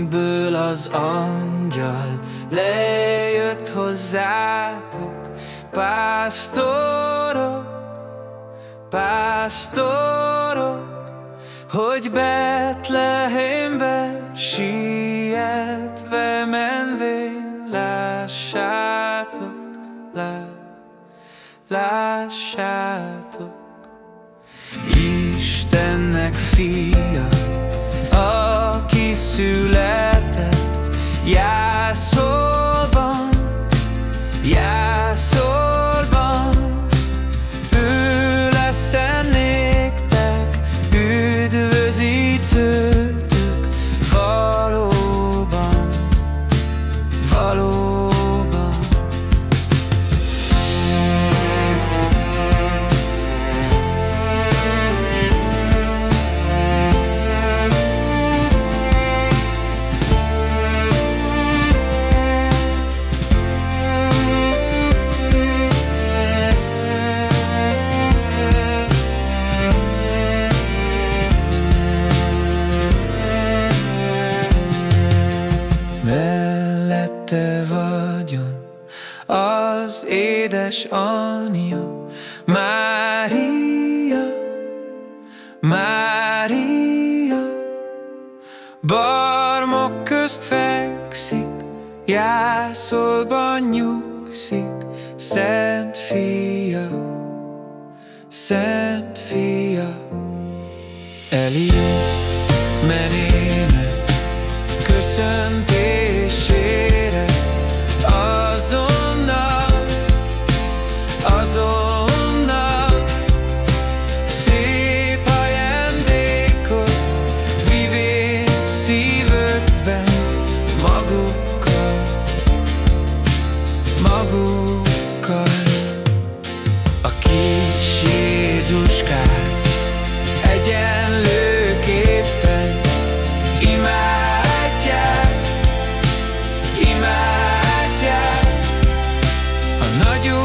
mennyből az angyal lejött hozzátok, pásztorok, pásztorok, hogy Betlehembe sietve menvén lássátok, lá, lássátok. Istennek fi az édes anyja, Mária, Mária, barmok közt fekszik, jászolban nyugszik, Szent Fia, Szent Fia, Eli not nagy